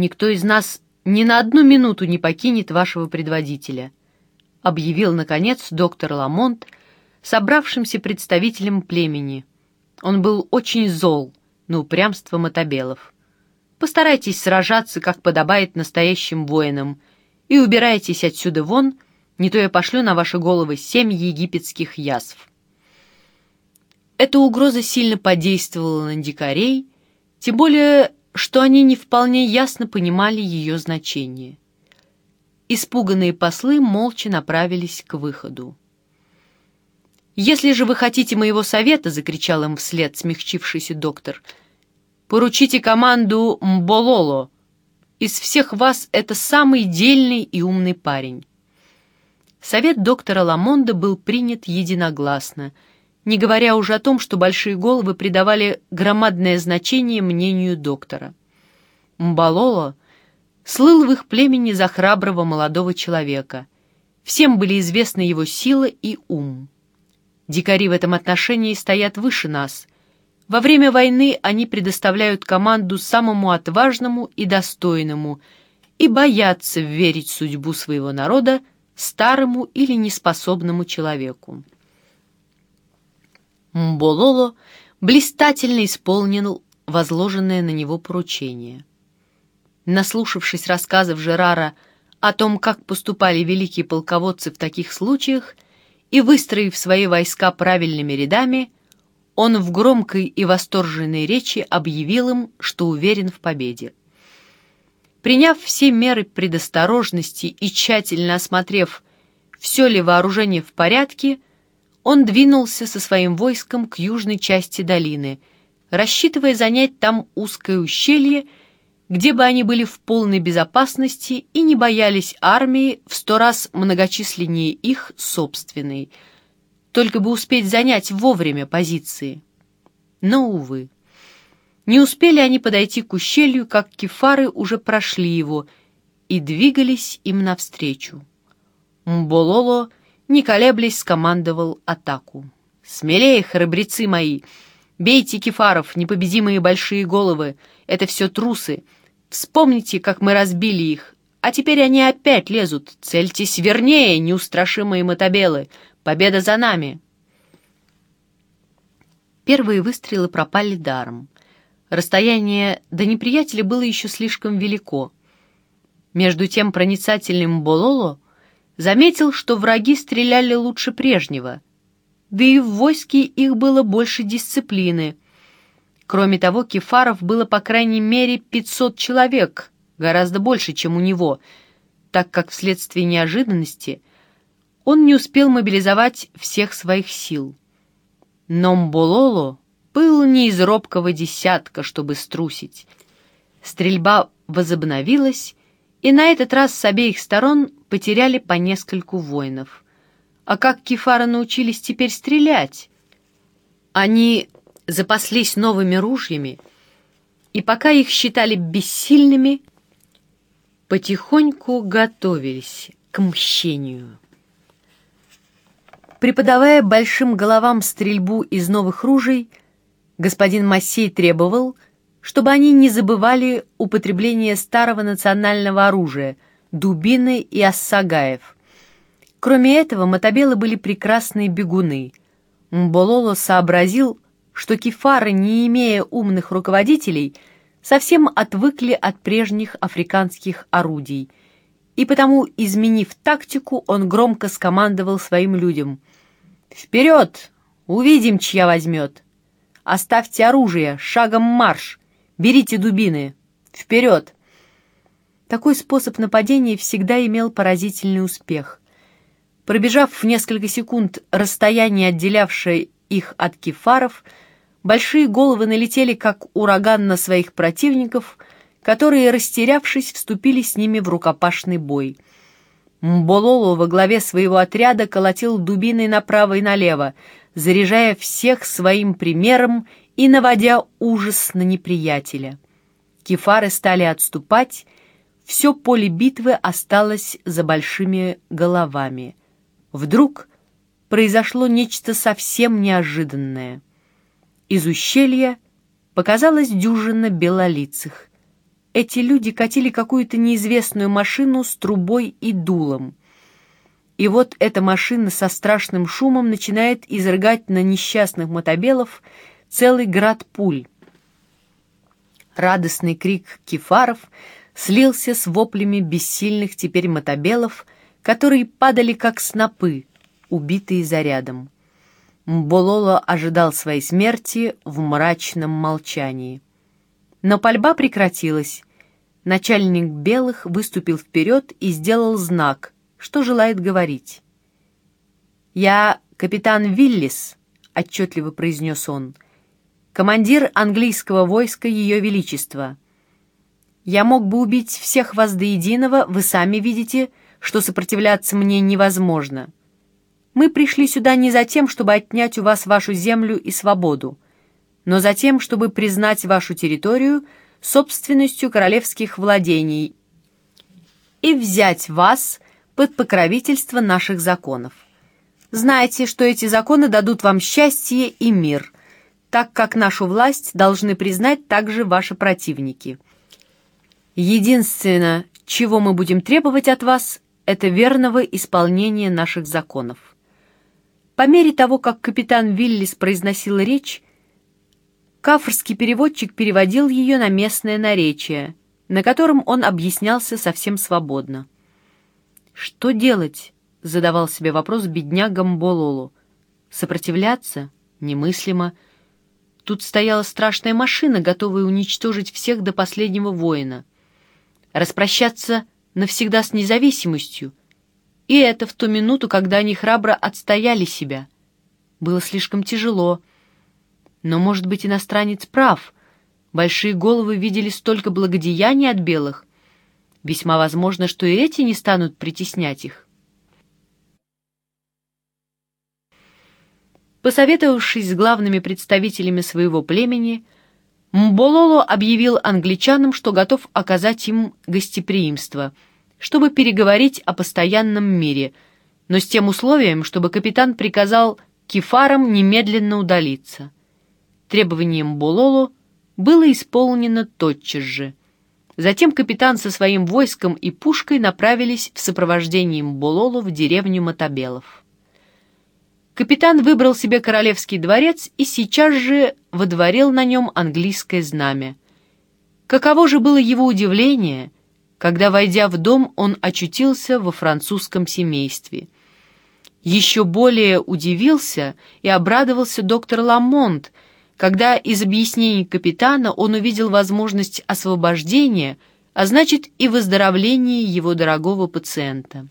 никто из нас ни на одну минуту не покинет вашего предводителя», объявил, наконец, доктор Ламонт, собравшимся представителем племени. Он был очень зол на упрямство мотобелов. «Постарайтесь сражаться, как подобает настоящим воинам, и убирайтесь отсюда вон, не то я пошлю на ваши головы семь египетских язв». Эта угроза сильно подействовала на дикарей, тем более, что они не вполне ясно понимали ее значение. Испуганные послы молча направились к выходу. «Если же вы хотите моего совета», — закричал им вслед смягчившийся доктор, — «поручите команду Мбололо. Из всех вас это самый дельный и умный парень». Совет доктора Ламонда был принят единогласно — не говоря уже о том, что большие головы придавали громадное значение мнению доктора. Мбалоло слыл в их племени за храброго молодого человека. Всем были известны его сила и ум. Дикари в этом отношении стоят выше нас. Во время войны они предоставляют команду самому отважному и достойному и боятся верить судьбу своего народа старому или неспособному человеку. Мбололо блистательно исполнил возложенное на него поручение. Наслушавшись рассказов Жерара о том, как поступали великие полководцы в таких случаях, и выстроив свои войска правильными рядами, он в громкой и восторженной речи объявил им, что уверен в победе. Приняв все меры предосторожности и тщательно осмотрев, все ли вооружение в порядке, он двинулся со своим войском к южной части долины, рассчитывая занять там узкое ущелье, где бы они были в полной безопасности и не боялись армии в сто раз многочисленнее их собственной, только бы успеть занять вовремя позиции. Но, увы, не успели они подойти к ущелью, как кефары уже прошли его и двигались им навстречу. Мбололо — не колеблясь, скомандовал атаку. «Смелее, храбрецы мои! Бейте кефаров, непобедимые большие головы! Это все трусы! Вспомните, как мы разбили их! А теперь они опять лезут! Цельтесь вернее, неустрашимые мотобелы! Победа за нами!» Первые выстрелы пропали даром. Расстояние до неприятеля было еще слишком велико. Между тем проницательным Бололо заметил, что враги стреляли лучше прежнего, да и в войске их было больше дисциплины. Кроме того, кефаров было по крайней мере 500 человек, гораздо больше, чем у него, так как вследствие неожиданности он не успел мобилизовать всех своих сил. Но Мбололо был не из робкого десятка, чтобы струсить. Стрельба возобновилась, и на этот раз с обеих сторон потеряли по нескольку воинов. А как кефары научились теперь стрелять? Они запаслись новыми ружьями, и пока их считали бессильными, потихоньку готовились к мщению. Преподавая большим головам стрельбу из новых ружей, господин Массей требовал — чтобы они не забывали употребление старого национального оружия – дубины и ассагаев. Кроме этого, мотобелы были прекрасные бегуны. Мбололо сообразил, что кефары, не имея умных руководителей, совсем отвыкли от прежних африканских орудий, и потому, изменив тактику, он громко скомандовал своим людям «Вперед! Увидим, чья возьмет! Оставьте оружие, шагом марш!» Берите дубины! Вперед!» Такой способ нападения всегда имел поразительный успех. Пробежав в несколько секунд расстояние, отделявшее их от кефаров, большие головы налетели как ураган на своих противников, которые, растерявшись, вступили с ними в рукопашный бой. Мбололо во главе своего отряда колотил дубиной направо и налево, заряжая всех своим примером и наводя ужас на неприятеля. Кефары стали отступать, все поле битвы осталось за большими головами. Вдруг произошло нечто совсем неожиданное. Из ущелья показалась дюжина белолицых. эти люди катили какую-то неизвестную машину с трубой и дулом. И вот эта машина со страшным шумом начинает изрыгать на несчастных мотобелов целый град пуль. Радостный крик кефаров слился с воплями бессильных теперь мотобелов, которые падали как снопы, убитые зарядом. Мбололо ожидал своей смерти в мрачном молчании. Но пальба прекратилась. Начальник белых выступил вперед и сделал знак, что желает говорить. «Я капитан Виллис», — отчетливо произнес он, — «командир английского войска Ее Величества. Я мог бы убить всех вас до единого, вы сами видите, что сопротивляться мне невозможно. Мы пришли сюда не за тем, чтобы отнять у вас вашу землю и свободу, но за тем, чтобы признать вашу территорию собственностью королевских владений и взять вас под покровительство наших законов. Знайте, что эти законы дадут вам счастье и мир, так как нашу власть должны признать также ваши противники. Единственное, чего мы будем требовать от вас, это верного исполнения наших законов. По мере того, как капитан Виллис произносил речь, Кафрский переводчик переводил ее на местное наречие, на котором он объяснялся совсем свободно. «Что делать?» — задавал себе вопрос бедняга Мбололу. «Сопротивляться? Немыслимо. Тут стояла страшная машина, готовая уничтожить всех до последнего воина. Распрощаться навсегда с независимостью. И это в ту минуту, когда они храбро отстояли себя. Было слишком тяжело, но, может быть, иностранец прав. Большие головы видели столько благодеяний от белых. Весьма возможно, что и эти не станут притеснять их. Посоветовавшись с главными представителями своего племени, Мбололо объявил англичанам, что готов оказать им гостеприимство, чтобы переговорить о постоянном мире, но с тем условием, чтобы капитан приказал кефарам немедленно удалиться. Требованием Бололо было исполнено тотчас же. Затем капитан со своим войском и пушкой направились в сопровождении Мбололо в деревню Мотобелов. Капитан выбрал себе королевский дворец и сейчас же водворил на нем английское знамя. Каково же было его удивление, когда, войдя в дом, он очутился во французском семействе. Еще более удивился и обрадовался доктор Ламонт, когда из объяснений капитана он увидел возможность освобождения, а значит и выздоровления его дорогого пациента.